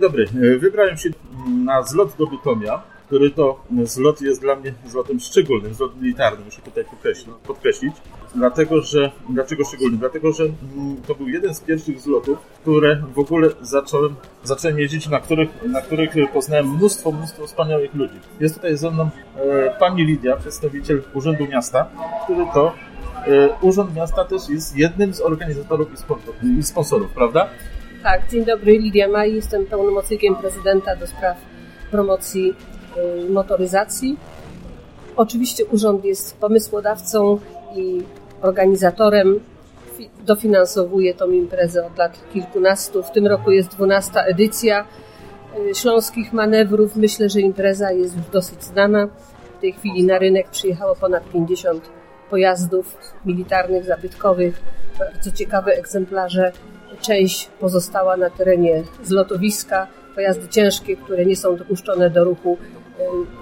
Dobry. E, wybrałem się na zlot do Bytomia, który to zlot jest dla mnie zlotem szczególnym, zlot militarny, muszę tutaj podkreślić. podkreślić dlatego, że, dlaczego szczególny? Dlatego, że mm, to był jeden z pierwszych zlotów, które w ogóle zacząłem, zacząłem jeździć, na których, na których poznałem mnóstwo, mnóstwo wspaniałych ludzi. Jest tutaj ze mną e, pani Lidia, przedstawiciel Urzędu Miasta, który to e, Urząd Miasta też jest jednym z organizatorów i sponsorów, prawda? Tak, dzień dobry, Lidia Maj, jestem pełnomocnikiem prezydenta do spraw promocji y, motoryzacji. Oczywiście urząd jest pomysłodawcą i organizatorem. Dofinansowuje tą imprezę od lat kilkunastu. W tym roku jest dwunasta edycja y, śląskich manewrów. Myślę, że impreza jest już dosyć znana. W tej chwili na rynek przyjechało ponad 50 pojazdów militarnych, zabytkowych, bardzo ciekawe egzemplarze Część pozostała na terenie zlotowiska. Pojazdy ciężkie, które nie są dopuszczone do ruchu,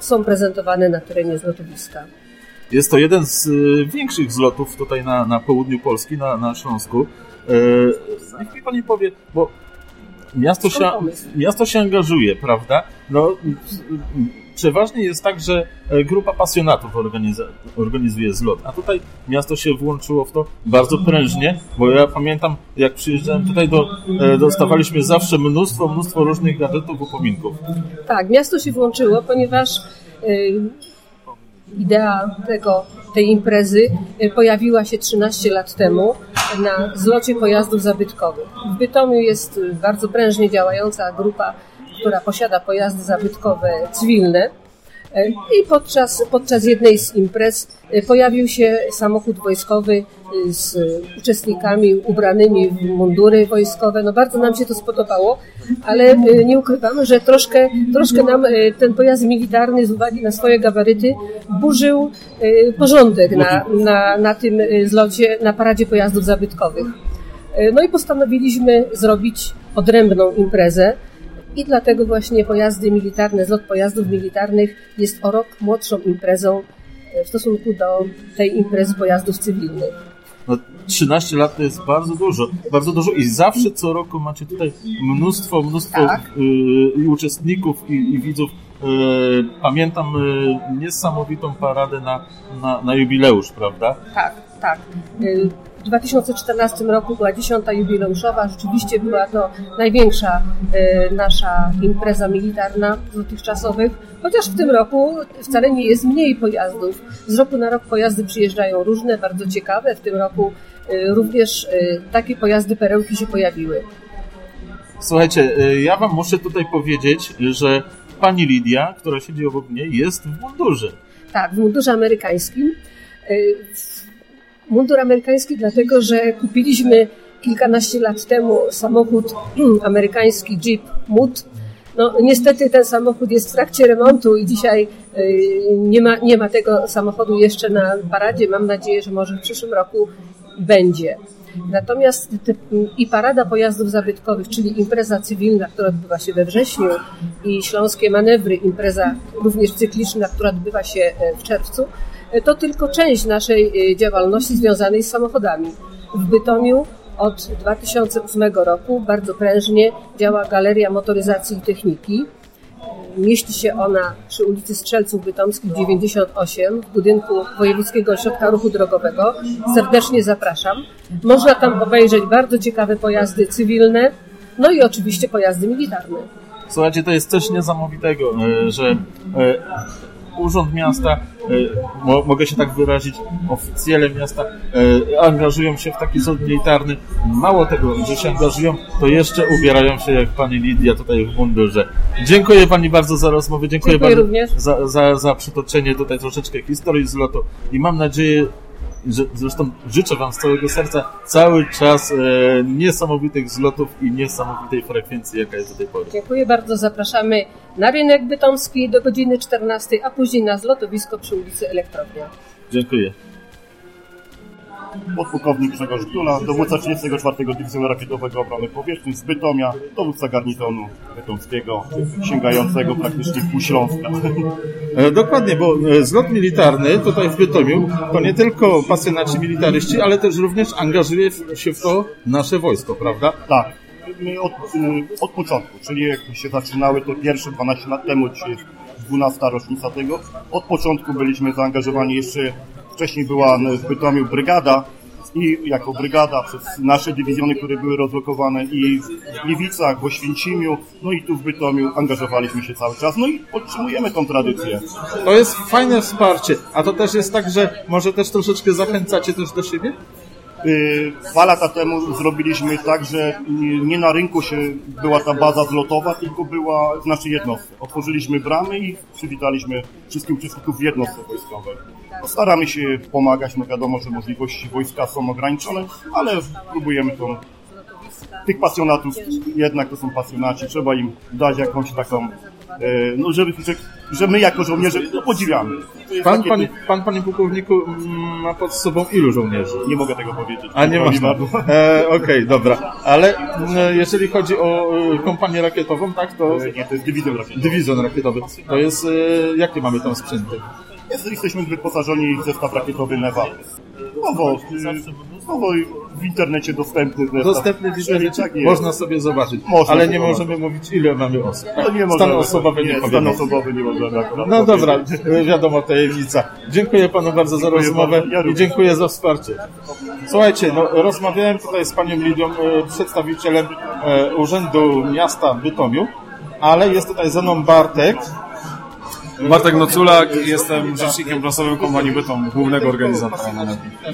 są prezentowane na terenie zlotowiska. Jest to jeden z y, większych zlotów tutaj na, na południu Polski, na, na Śląsku. Y, niech mi Pani powie, bo miasto się, miasto się angażuje, prawda? No, przeważnie jest tak, że e, grupa pasjonatów organizuje zlot, a tutaj miasto się włączyło w to bardzo prężnie, bo ja pamiętam, jak przyjeżdżałem tutaj, do, e, dostawaliśmy zawsze mnóstwo, mnóstwo różnych gadżetów, upominków. Tak, miasto się włączyło, ponieważ yy, idea tego, tej imprezy pojawiła się 13 lat temu na zlocie pojazdów zabytkowych. W Bytomiu jest bardzo prężnie działająca grupa która posiada pojazdy zabytkowe cywilne. E, I podczas, podczas jednej z imprez e, pojawił się samochód wojskowy e, z uczestnikami ubranymi w mundury wojskowe. No bardzo nam się to spodobało, ale nie ukrywamy, że troszkę, troszkę nam ten pojazd militarny z uwagi na swoje gabaryty burzył porządek na, na, na tym zlocie, na paradzie pojazdów zabytkowych. No i postanowiliśmy zrobić odrębną imprezę i dlatego właśnie pojazdy militarne, zlot pojazdów militarnych jest o rok młodszą imprezą e, w stosunku do tej imprezy pojazdów cywilnych. No, 13 lat to jest bardzo dużo, bardzo dużo i zawsze co roku macie tutaj mnóstwo, mnóstwo tak. y, uczestników i, i widzów. Y, pamiętam y, niesamowitą paradę na, na, na jubileusz, prawda? Tak, tak. W 2014 roku była dziesiąta jubileuszowa. Rzeczywiście była to największa e, nasza impreza militarna z dotychczasowych, chociaż w tym roku wcale nie jest mniej pojazdów. Z roku na rok pojazdy przyjeżdżają różne, bardzo ciekawe. W tym roku e, również e, takie pojazdy perełki się pojawiły. Słuchajcie, ja Wam muszę tutaj powiedzieć, że pani Lidia, która siedzi obok mnie, jest w mundurze. Tak, w mundurze amerykańskim. Mundur amerykański dlatego, że kupiliśmy kilkanaście lat temu samochód amerykański Jeep Mut. No, niestety ten samochód jest w trakcie remontu i dzisiaj y, nie ma, nie ma tego samochodu jeszcze na paradzie. Mam nadzieję, że może w przyszłym roku będzie. Natomiast i parada pojazdów zabytkowych, czyli impreza cywilna, która odbywa się we wrześniu i śląskie manewry, impreza również cykliczna, która odbywa się e, w czerwcu, to tylko część naszej y, działalności związanej z samochodami. W Bytomiu od 2008 roku bardzo prężnie działa Galeria Motoryzacji i Techniki. Mieści się ona przy ulicy Strzelców Bytomskich 98 w budynku Wojewódzkiego Ośrodka Ruchu Drogowego. Serdecznie zapraszam. Można tam obejrzeć bardzo ciekawe pojazdy cywilne, no i oczywiście pojazdy militarne. Słuchajcie, to jest coś niesamowitego, że Urząd Miasta, e, mogę się tak wyrazić, oficjele miasta e, angażują się w taki sąd militarny. Mało tego, że się angażują, to jeszcze ubierają się jak pani Lidia tutaj w mundurze. Dziękuję pani bardzo za rozmowę, dziękuję, dziękuję bardzo. Za, za, za przytoczenie tutaj troszeczkę historii z lotu i mam nadzieję, Zresztą życzę Wam z całego serca cały czas e, niesamowitych zlotów i niesamowitej frekwencji, jaka jest do tej pory. Dziękuję bardzo. Zapraszamy na rynek bytomski do godziny 14, a później na zlotowisko przy ulicy Elektrownia. Dziękuję podpułkownik Grzegorz Dula, dowódca 34 Dywizjonu Rakietowego Obrony Powietrznej z Bytomia, dowódca garnizonu bytomskiego, sięgającego praktycznie pół Śląska. E, dokładnie, bo e, zlot militarny tutaj w Bytomiu to nie tylko pasjonaci militaryści, ale też również angażuje się w to nasze wojsko, prawda? Tak. my od, y, od początku, czyli jak się zaczynały te pierwsze 12 lat temu, jest 12 rocznica tego, od początku byliśmy zaangażowani jeszcze, wcześniej była w Bytomiu brygada, i jako brygada przez nasze dywizjony, które były rozlokowane i w Gliwicach, w Oświęcimiu, no i tu w Bytomiu angażowaliśmy się cały czas, no i podtrzymujemy tą tradycję. To jest fajne wsparcie, a to też jest tak, że może też troszeczkę zachęcacie też do siebie? Y, dwa lata temu zrobiliśmy tak, że nie na rynku się była ta baza zlotowa, tylko była w naszej jednostce. Otworzyliśmy bramy i przywitaliśmy wszystkich uczestników w jednostce wojskowej. Staramy się pomagać, no wiadomo, że możliwości wojska są ograniczone, ale próbujemy tą tych pasjonatów, jednak to są pasjonaci, trzeba im dać jakąś taką, e, no żeby, że, że my jako żołnierze no, podziwiamy. Pan, panie, pan, panie pułkowniku, mm, ma pod sobą ilu żołnierzy? Nie mogę tego powiedzieć. A nie można. E, Okej, okay, dobra. Ale mm, jeżeli chodzi o e, kompanię rakietową, tak, to... Nie, to jest dywizjon rakietowy. Dywizjon rakietowy. To jest, jakie mamy tam sprzęty? Jesteśmy wyposażeni w zestaw rakietowy Neva. Nowo, nowo w internecie dostępny. Zestaw. Dostępny w internecie, tak można sobie zobaczyć. Można ale nie możemy mówić, ile mamy osób. No nie stan osobowy nie, nie Stan osobowy nie możemy No dobra, wiadomo, tajemnica. Dziękuję panu bardzo za rozmowę i dziękuję za wsparcie. Słuchajcie, no, rozmawiałem tutaj z panią Lidią, e, przedstawicielem e, Urzędu Miasta Bytomiu, ale jest tutaj ze mną Bartek, Bartek Noculak, jestem rzecznikiem prasowym kompanii Bytom, głównego organizatora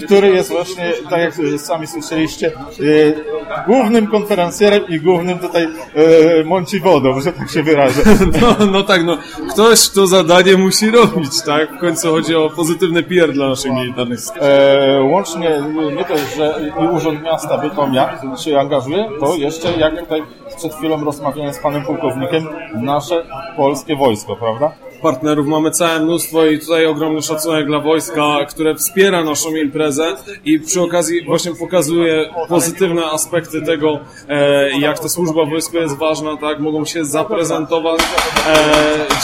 Który jest właśnie, tak jak sami słyszeliście, yy, głównym konferencjerem i głównym tutaj yy, mąciwodą, że tak się wyrażę. No, no tak, no ktoś to zadanie musi robić, tak? W końcu chodzi o pozytywny PR dla naszych militarnych e, Łącznie nie to, że Urząd Miasta Bytomia się angażuje, to jeszcze jak tutaj przed chwilą rozmawiałem z panem pułkownikiem, nasze polskie wojsko, prawda? Partnerów mamy całe mnóstwo i tutaj ogromny szacunek dla wojska, które wspiera naszą imprezę i przy okazji właśnie pokazuje pozytywne aspekty tego, e, jak ta służba wojsko jest ważna, tak, mogą się zaprezentować, e,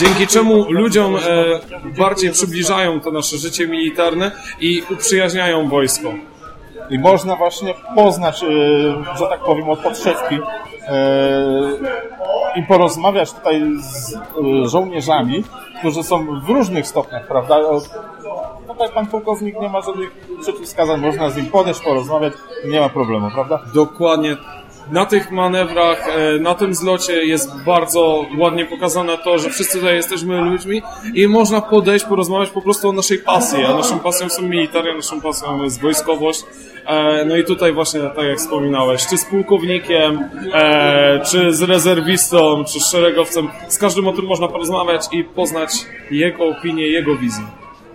dzięki czemu ludziom e, bardziej przybliżają to nasze życie militarne i uprzyjaźniają wojsko. I można właśnie poznać, że tak powiem, od podszewki i porozmawiać tutaj z e, żołnierzami, którzy są w różnych stopniach, prawda? Tutaj pan pułkownik nie ma żadnych przeciwwskazań, można z nim podejść, porozmawiać, nie ma problemu, prawda? Dokładnie na tych manewrach, e, na tym zlocie jest bardzo ładnie pokazane to, że wszyscy tutaj jesteśmy ludźmi i można podejść, porozmawiać po prostu o naszej pasji, a naszą pasją są militaria, naszą pasją jest wojskowość. E, no i tutaj właśnie, tak jak wspominałeś, czy z pułkownikiem, e, czy z rezerwistą, czy z szeregowcem, z każdym o tym można porozmawiać i poznać jego opinię, jego wizję.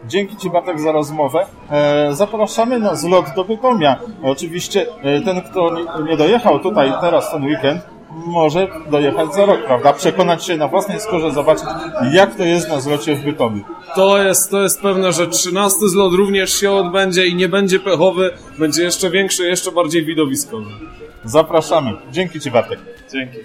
Dzięki Ci Bartek za rozmowę. E, zapraszamy na zlot do Bytomia. Oczywiście e, ten, kto nie dojechał tutaj teraz ten weekend, może dojechać za rok, prawda? Przekonać się na własnej skórze, zobaczyć jak to jest na zlocie w Bytomiu. To jest, to jest pewne, że 13 zlot również się odbędzie i nie będzie pechowy, będzie jeszcze większy, jeszcze bardziej widowiskowy. Zapraszamy. Dzięki Ci Bartek. Dzięki.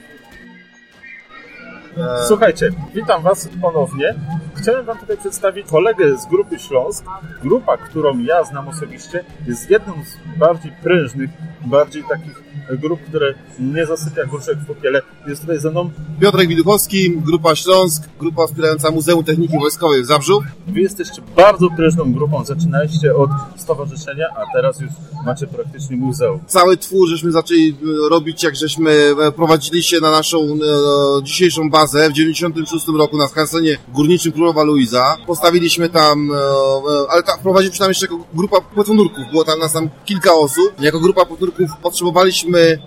Słuchajcie, witam Was ponownie. Chciałem Wam tutaj przedstawić kolegę z Grupy Śląsk. Grupa, którą ja znam osobiście, jest jedną z bardziej prężnych, bardziej takich grup, które nie zasypia gruszek w popiele. Jest tutaj ze mną Piotrek Widuchowski, Grupa Śląsk, grupa wspierająca Muzeum Techniki Wojskowej w Zabrzu. Wy jesteście bardzo prężną grupą. Zaczynaliście od stowarzyszenia, a teraz już macie praktycznie muzeum. Cały twór żeśmy zaczęli e, robić, jak żeśmy e, prowadzili się na naszą e, dzisiejszą bazę w 96 roku na skansenie górniczym Królowa Luiza. Postawiliśmy tam, e, e, ale ta, prowadziliśmy tam jeszcze jako grupa płetwonurków. Było tam nas tam kilka osób. Jako grupa płetwonurków potrzebowaliśmy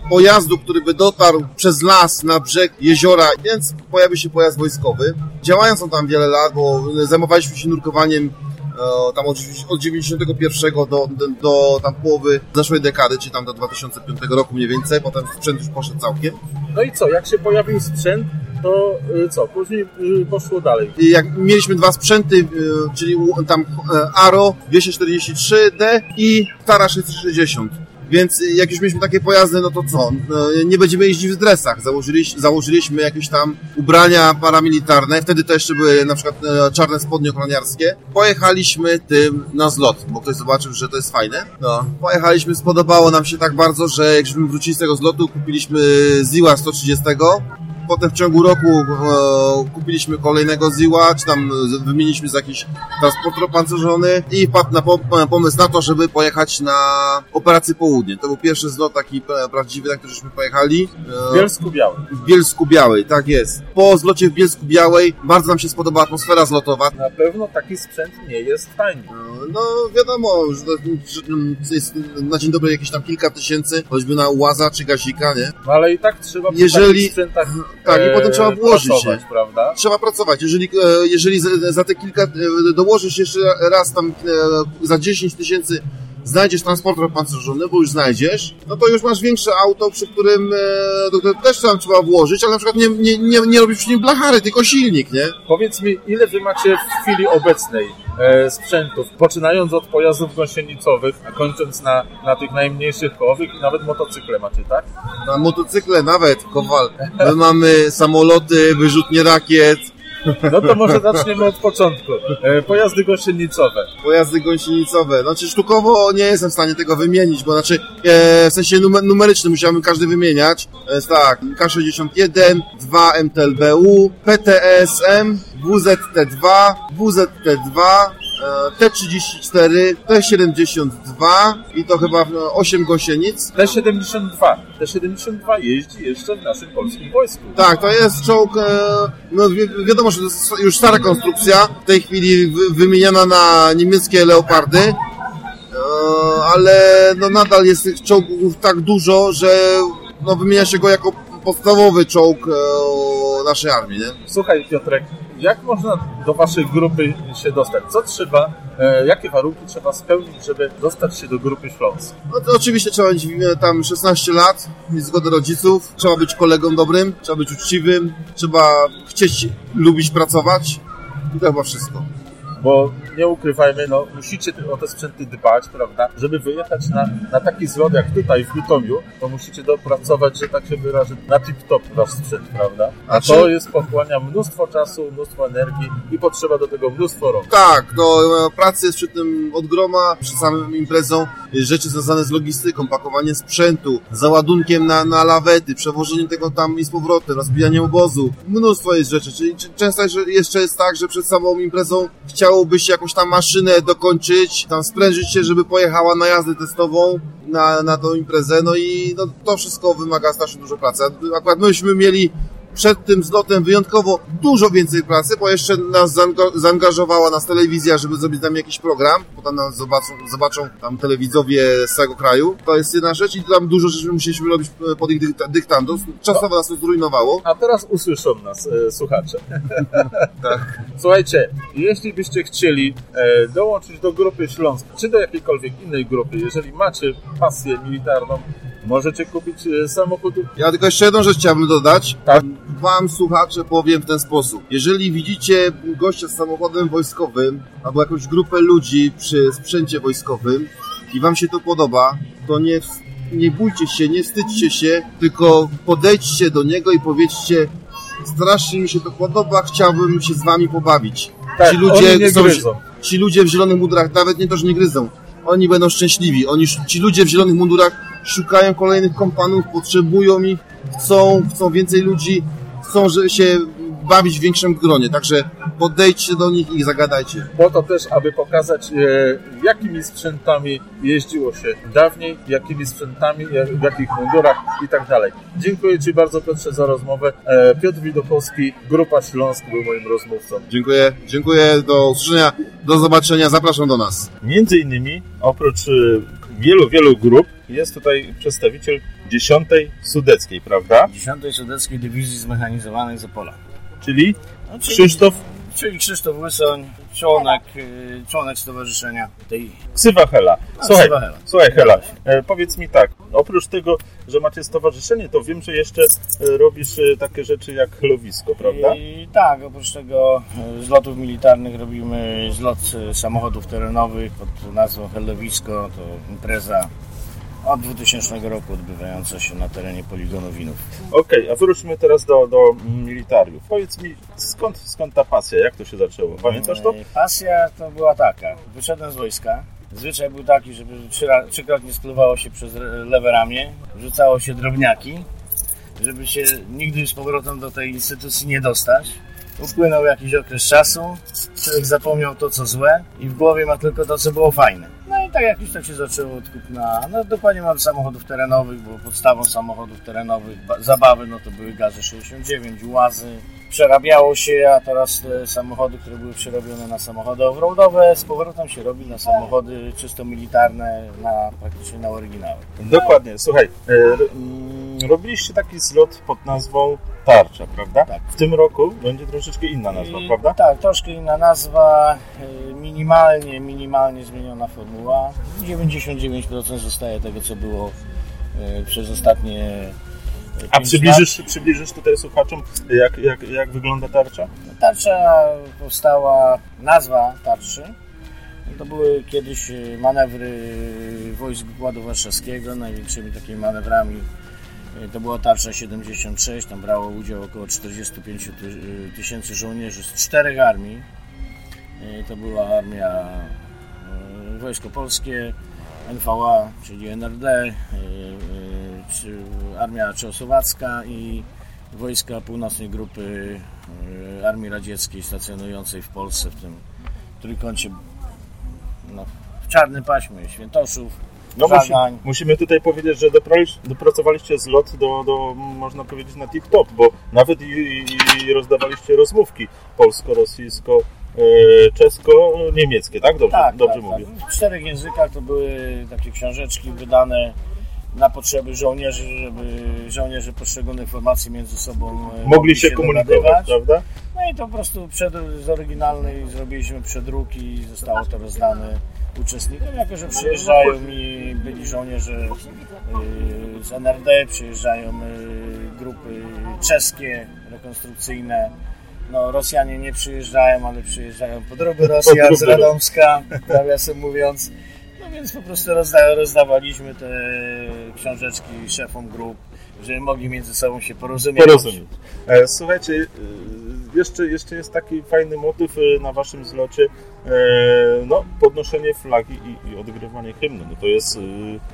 pojazdu, który by dotarł przez las na brzeg jeziora, więc pojawił się pojazd wojskowy. Działając on tam wiele lat, bo zajmowaliśmy się nurkowaniem e, tam od, od 91 do, do, do tam połowy zeszłej dekady, czy tam do 2005 roku mniej więcej, potem sprzęt już poszedł całkiem. No i co, jak się pojawił sprzęt, to y, co, później y, poszło dalej? Jak mieliśmy dwa sprzęty, czyli tam Aro 243D i Tara 660 Więc jak już mieliśmy takie pojazdy, no to co? No, nie będziemy jeździć w dresach. Założyliśmy, założyliśmy jakieś tam ubrania paramilitarne. Wtedy to jeszcze były na przykład e, czarne spodnie ochroniarskie. Pojechaliśmy tym na zlot, bo ktoś zobaczył, że to jest fajne. No, pojechaliśmy, spodobało nam się tak bardzo, że jak żeśmy wrócili z tego zlotu, kupiliśmy Ziła 130 Potem w ciągu roku e, kupiliśmy kolejnego Ziła, czy tam wymieniliśmy za jakiś transporter opancerzony i wpadł na pomysł na to, żeby pojechać na operację Południe. To był pierwszy zlot taki prawdziwy, na któryśmy pojechali. W Bielsku Białej. W Bielsku Białej, tak jest. Po zlocie w Bielsku Białej bardzo nam się spodobała atmosfera zlotowa. Na pewno taki sprzęt nie jest tani. No wiadomo, że, że jest na dzień dobry jakieś tam kilka tysięcy, choćby na łaza czy gazika, nie? No ale i tak trzeba Jeżeli... sprzętach tak, i potem trzeba włożyć pracować, się. prawda? Trzeba pracować. Jeżeli, e, jeżeli za, za te kilka, e, dołożysz jeszcze raz tam e, za 10 tysięcy znajdziesz transporter opancerzony, bo już znajdziesz, no to już masz większe auto, przy którym do którego też tam trzeba włożyć, ale na przykład nie, nie, nie, nie robisz przy nim blachary, tylko silnik, nie? Powiedz mi, ile wy macie w chwili obecnej e, sprzętów, poczynając od pojazdów gąsienicowych, a kończąc na, na tych najmniejszych kołowych i nawet motocykle macie, tak? Na motocykle nawet, Kowal. My mamy samoloty, wyrzutnie rakiet, no to może zaczniemy od początku. E, pojazdy gąsienicowe. Pojazdy gąsienicowe. Znaczy sztukowo nie jestem w stanie tego wymienić, bo znaczy e, w sensie numer, numerycznym musiałbym każdy wymieniać. Jest tak, K61, 2 MTLBU, PTSM, WZT2, WZT2, T34, T72 i to chyba 8 gąsienic. T72. T72 jeździ jeszcze w naszym polskim wojsku. Tak, to jest czołg, no wi wiadomo, że to jest już stara konstrukcja, w tej chwili wymieniana na niemieckie Leopardy, ale no nadal jest tych czołgów tak dużo, że no wymienia się go jako podstawowy czołg naszej armii, nie? Słuchaj Piotrek, jak można do waszej grupy się dostać? Co trzeba, e, jakie warunki trzeba spełnić, żeby dostać się do grupy Śląsk? No to oczywiście trzeba mieć tam 16 lat, mieć zgodę rodziców, trzeba być kolegą dobrym, trzeba być uczciwym, trzeba chcieć, lubić pracować i to chyba wszystko bo nie ukrywajmy, no, musicie o te sprzęty dbać, prawda? Żeby wyjechać na, na taki zlot jak tutaj w Bytomiu, to musicie dopracować, że tak się wyrażę, na tip-top wasz sprzęt, prawda? A, to czy... jest pochłania mnóstwo czasu, mnóstwo energii i potrzeba do tego mnóstwo rąk. Tak, no pracy jest przy tym od groma, przy samym imprezą, rzeczy związane z logistyką, pakowaniem sprzętu, załadunkiem na, na lawety, przewożeniem tego tam i z powrotem, rozbijaniem obozu. Mnóstwo jest rzeczy, czyli często jeszcze jest tak, że przed samą imprezą chciał chciałobyś jakąś tam maszynę dokończyć, tam sprężyć się, żeby pojechała na jazdę testową na, na tą imprezę, no i no, to wszystko wymaga strasznie dużo pracy. Akurat myśmy mieli przed tym zlotem wyjątkowo dużo więcej pracy, bo jeszcze nas zaangażowała nas telewizja, żeby zrobić tam jakiś program, potem nas zobaczą, zobaczą tam telewidzowie z całego kraju. To jest jedna rzecz i tam dużo rzeczy musieliśmy robić e, pod ich dyktando. Czasowo nas to zrujnowało. A teraz usłyszą nas e, słuchacze. tak. Słuchajcie, jeśli byście chcieli e, dołączyć do grupy Śląsk, czy do jakiejkolwiek innej grupy, jeżeli macie pasję militarną, możecie kupić e, samochód. Ja tylko jeszcze jedną rzecz chciałbym dodać. Tak. Wam słuchacze powiem w ten sposób. Jeżeli widzicie gościa z samochodem wojskowym albo jakąś grupę ludzi przy sprzęcie wojskowym i wam się to podoba, to nie, nie bójcie się, nie wstydźcie się, tylko podejdźcie do niego i powiedzcie strasznie mi się to podoba, chciałbym się z wami pobawić. Tak, ci ludzie są, ci ludzie w zielonych mundurach, nawet nie to, że nie gryzą, oni będą szczęśliwi. Oni, ci ludzie w zielonych mundurach szukają kolejnych kompanów, potrzebują ich, chcą, chcą więcej ludzi, chcą że się bawić w większym gronie, także podejdźcie do nich i zagadajcie. Po to też, aby pokazać, e, jakimi sprzętami jeździło się dawniej, jakimi sprzętami, w jakich mundurach i tak dalej. Dziękuję Ci bardzo Piotrze za rozmowę. E, Piotr Widokowski, Grupa Śląsk był moim rozmówcą. Dziękuję, dziękuję, do usłyszenia, do zobaczenia, zapraszam do nas. Między innymi, oprócz e, wielu, wielu grup, jest tutaj przedstawiciel 10 Sudeckiej, prawda? 10 Sudeckiej Dywizji Zmechanizowanej z Opola. Czyli no, czyli, Krzysztof? Czyli Krzysztof Łysoń, członek, y, członek stowarzyszenia tej... Ksywa Hela. Słuchaj, Hela. słuchaj Hela, e, powiedz mi tak, oprócz tego, że macie stowarzyszenie, to wiem, że jeszcze e, robisz e, takie rzeczy jak lowisko, prawda? I, tak, oprócz tego zlotów militarnych robimy zlot samochodów terenowych pod nazwą Helowisko, to impreza od 2000 roku odbywająca się na terenie poligonu Winów. Okej, a wróćmy teraz do, do militariów. Powiedz mi, skąd, skąd ta pasja? Jak to się zaczęło? Pamiętasz to? E, Pasja to była taka. Wyszedłem z wojska. Zwyczaj był taki, żeby trzy, trzykrotnie spluwało się przez lewe ramię, rzucało się drobniaki, żeby się nigdy z powrotem do tej instytucji nie dostać. Upłynął jakiś okres czasu, człowiek zapomniał to, co złe i w głowie ma tylko to, co było fajne. No i tak jakoś tak się zaczęło od kupna, no dokładnie mam samochodów terenowych, bo podstawą samochodów terenowych, ba- zabawy, no to były gazy 69, łazy. Przerabiało się, a teraz te samochody, które były przerobione na samochody offroadowe, z powrotem się robi na samochody czysto militarne, na, praktycznie na oryginały. Dokładnie, słuchaj, e, robiliście taki zlot pod nazwą Tarcza, prawda? Tak. W tym roku będzie troszeczkę inna nazwa, I- prawda? Tak, troszkę inna nazwa, y, minimalnie, minimalnie zmieniona formuła. 99% zostaje tego, co było y, przez ostatnie y, A przybliżysz, przybliżysz tutaj słuchaczom, jak, jak, jak wygląda tarcza? lat. Tarcza powstała, nazwa tarczy. To były kiedyś manewry wojsk Układu Warszawskiego. Największymi takimi manewrami to była tarcza 76. Tam brało udział około 45 ty- y, tysięcy żołnierzy z czterech armii. Y, To była armia Wojsko Polskie, NVA, czyli NRD, Armia Czechosłowacka i wojska północnej grupy Armii Radzieckiej stacjonującej w Polsce w tym trójkącie no, w czarnym paśmie Świętoszów, No musi, musimy tutaj powiedzieć, że dopracowaliście zlot do, do, można powiedzieć, na tip-top, bo nawet i, i, i rozdawaliście rozmówki polsko-rosyjsko, e, czesko-niemieckie, tak? Dobrze, Tak, dobrze tak, mówię. tak. W czterech językach to były takie książeczki wydane na potrzeby żołnierzy, żeby żołnierze poszczególnych formacji między sobą e, Mogli się komunikować, dogadywać. prawda? No i to po prostu przed, z oryginalnej zrobiliśmy przedruki i zostało to rozdane uczestnikom, jako że przyjeżdżają i byli żołnierze y, z NRD, przyjeżdżają y, grupy czeskie, rekonstrukcyjne. No, Rosjanie nie przyjeżdżają, ale przyjeżdżają podróby Rosjan z. Radomska, nawiasem mówiąc. No więc po prostu rozda, rozdawaliśmy te książeczki szefom grup, żeby mogli między sobą się porozumieć. Porozumieć. E, Słuchajcie, jeszcze, jeszcze jest taki fajny motyw e, na waszym zlocie, e, no, podnoszenie flagi i, i odgrywanie hymnu. No to, jest, e,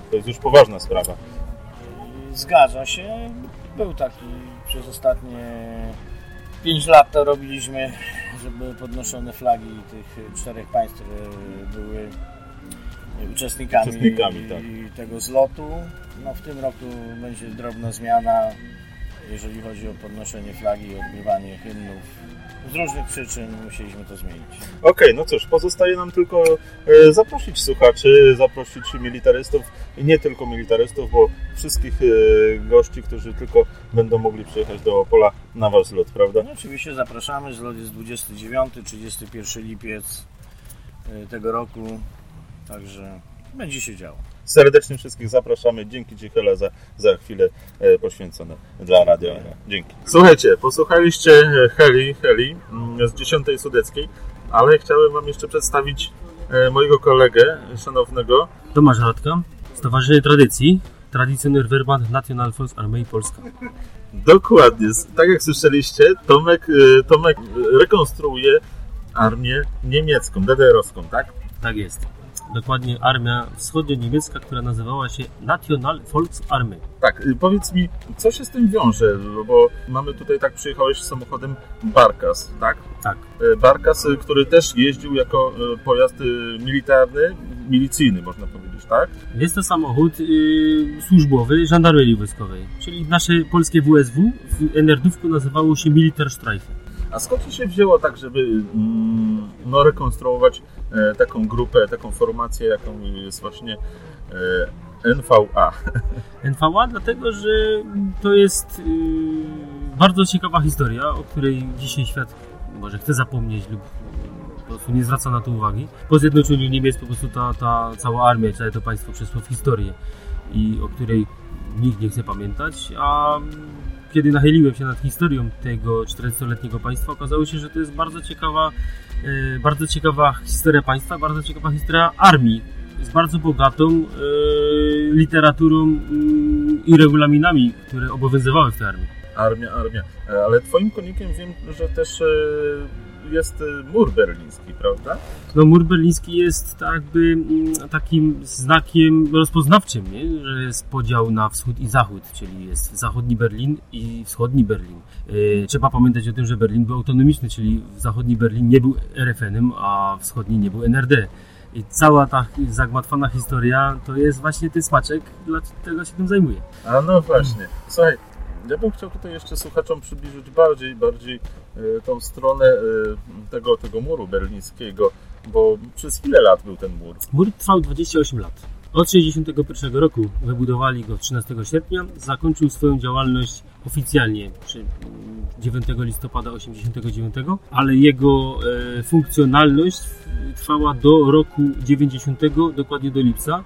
to jest już poważna sprawa. Zgadza się. Był taki przez ostatnie 5 lat to robiliśmy, żeby podnoszone flagi tych czterech państw, które były uczestnikami, Uczestnikami, tak. tego zlotu. No w tym roku będzie drobna zmiana, jeżeli chodzi o podnoszenie flagi i odgrywanie hymnów. Z różnych przyczyn musieliśmy to zmienić. Okej, no cóż, pozostaje nam tylko e, zaprosić słuchaczy, zaprosić militarystów i nie tylko militarystów, bo wszystkich e, gości, którzy tylko będą mogli przyjechać do Opola na wasz zlot, prawda? No, oczywiście zapraszamy. Zlot jest 29-31 lipiec y, tego roku. Także będzie się działo. Serdecznie wszystkich zapraszamy. Dzięki Ci Hela za, za chwilę e, poświęcone dla Radio Era. Dzięki. Słuchajcie, posłuchaliście e, Heli, Heli mm, z 10 Sudeckiej, ale chciałem Wam jeszcze przedstawić e, mojego kolegę szanownego. Tomasz Radka, Stowarzyszenie Tradycji, Tradycyjny Verband National Force Armii Polska. Dokładnie, tak jak słyszeliście, Tomek, Tomek rekonstruuje armię niemiecką, DDR-owską, tak? Tak jest. Dokładnie armia wschodnio-niemiecka, która nazywała się National Volksarmee. Tak, y, powiedz mi, co się z tym wiąże, bo mamy tutaj, tak przyjechałeś samochodem Barkas, tak? Tak. E, Barkas, y, który też jeździł jako pojazd y, militarny, milicyjny można powiedzieć, tak? Jest to samochód yy, służbowy żandarmerii wojskowej, czyli nasze polskie WSW w NRD-ówku nazywało się Militär Streife. A skąd się wzięło tak, żeby mm, no, rekonstruować e, taką grupę, taką formację, jaką jest właśnie e, NVA? NVA dlatego, że to jest yy, bardzo ciekawa historia, o której dzisiaj świat może chce zapomnieć lub po prostu nie zwraca na to uwagi. Po zjednoczeniu Niemiec po prostu ta, ta cała armia, całe to państwo przeszło w historię i o której nikt nie chce pamiętać, a kiedy nachyliłem się nad historią tego 40-letniego państwa, okazało się, że to jest bardzo ciekawa, e, bardzo ciekawa historia państwa, bardzo ciekawa historia armii, z bardzo bogatą e, literaturą mm, i regulaminami, które obowiązywały w tej armii. Armia, armia. E, Ale twoim konikiem wiem, że też jest e, mur berliński, prawda? No, mur berliński jest jakby mm, takim znakiem rozpoznawczym, nie? że jest podział na wschód i zachód, czyli jest zachodni Berlin i wschodni Berlin. Yy, Trzeba pamiętać o tym, że Berlin był autonomiczny, czyli zachodni Berlin nie był RFN-em, a wschodni nie był NRD. I cała ta zagmatwana historia to jest właśnie ten smaczek, dlatego się tym zajmuję. A no właśnie. Słuchaj, ja bym chciał tutaj jeszcze słuchaczom przybliżyć bardziej, bardziej e, tą stronę e, tego, tego muru berlińskiego, bo przez ile lat był ten mur? Mur trwał 28 lat. Od 61 roku wybudowali go 13 sierpnia, zakończył swoją działalność oficjalnie przy mm, 9 listopada 89, ale jego e, funkcjonalność trwała do roku 90, dokładnie do lipca,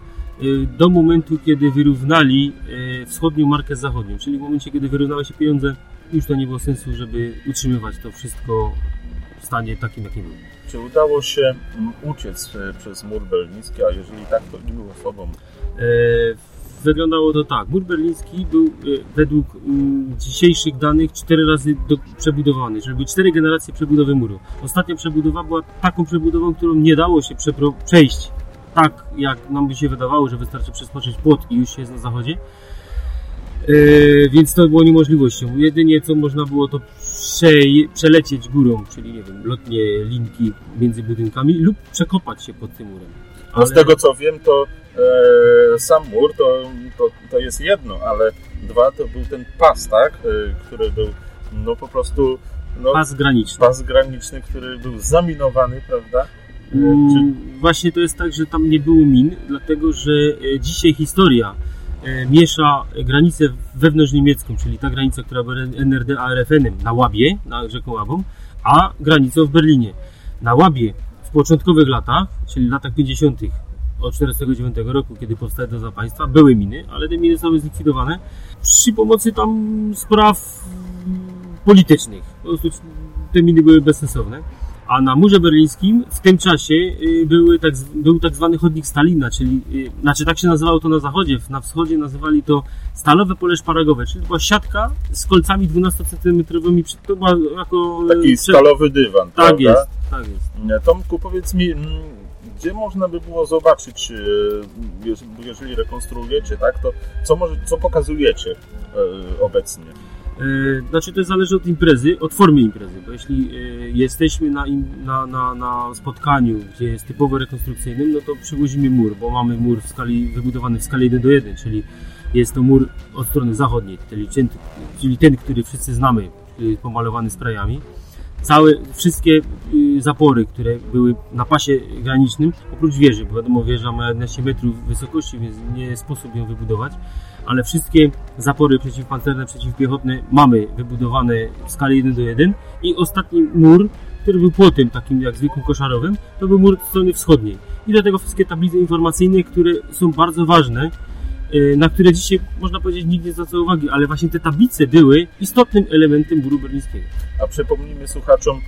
do momentu, kiedy wyrównali e, wschodnią markę z zachodnią, czyli w momencie, kiedy wyrównały się pieniądze, już to nie było sensu, żeby utrzymywać to wszystko w stanie takim, jakim było. Czy udało się mm, uciec e, przez mur berliński, a jeżeli tak, to ilu osobom? Wyglądało to tak. Mur berliński był według mm, dzisiejszych danych cztery razy do, przebudowany, czyli były cztery generacje przebudowy muru. Ostatnia przebudowa była taką przebudową, którą nie dało się przejść tak, jak nam by się wydawało, że wystarczy przeskoczyć płot i już się jest na zachodzie. E, więc to było niemożliwością. Jedynie co można było to przelecieć górą, czyli nie wiem, lotnie linki między budynkami lub przekopać się pod tym murem. No z tego co wiem, to e, sam mur to, to, to jest jedno, ale dwa to był ten pas, tak? E, który był no po prostu no, Pas graniczny. pas graniczny, który był zaminowany, prawda? Właśnie to jest tak, że tam nie było min, dlatego że e, dzisiaj historia e, miesza granicę wewnątrzniemiecką, czyli ta granica, która była NRD a RFN-em na Łabie, na rzeką Łabą, a granicą w Berlinie. Na Łabie w początkowych latach, czyli latach 50. od 1949 roku, kiedy powstały do państwa, były miny, ale te miny zostały zlikwidowane przy pomocy tam spraw politycznych. Po prostu te miny były bezsensowne. A na murze berlińskim w tym czasie y, były tak, był tak zwany chodnik Stalina, czyli y, znaczy tak się nazywało to na zachodzie, na wschodzie nazywali to stalowe pole szparagowe, czyli to była siatka z kolcami 12 cm, to była jako... y, taki stalowy dywan, Tak prawda? jest, tak jest. Tomku, powiedz mi, mm, gdzie można by było zobaczyć, jeż- jeżeli rekonstruujecie, tak, to co, może, co pokazujecie obecnie? E, Znaczy to zależy od imprezy, od formy imprezy, bo jeśli e, jesteśmy na, na, na, na spotkaniu, gdzie jest typowo rekonstrukcyjnym, no to przywozimy mur, bo mamy mur w skali, wybudowany w skali 1 do 1, czyli jest to mur od strony zachodniej, czyli ten, czyli ten który wszyscy znamy, y, pomalowany sprayami. Całe, wszystkie zapory, które były na pasie granicznym, oprócz wieży, bo wiadomo wieża ma 11 metrów wysokości, więc nie sposób ją wybudować, ale wszystkie zapory przeciwpancerne, przeciwpiechotne mamy wybudowane w skali 1 do 1 i ostatni mur, który był płotem takim jak zwykłym koszarowym, to był mur strony wschodniej. I do tego wszystkie tablice informacyjne, które są bardzo ważne, y, na które dzisiaj można powiedzieć nikt nie zwraca uwagi, ale właśnie te tablice były istotnym elementem muru berlińskiego. A przypomnijmy słuchaczom,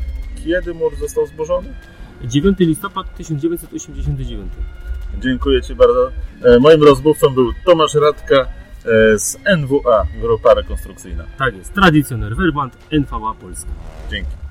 kiedy mur został zburzony? 9 listopad 1989. Dziękuję Ci bardzo. E, Moim rozmówcą był Tomasz Radka e, z NWA, Grupa Rekonstrukcyjna. Tak jest, tradycjoner Verband, NVA Polska. Dzięki.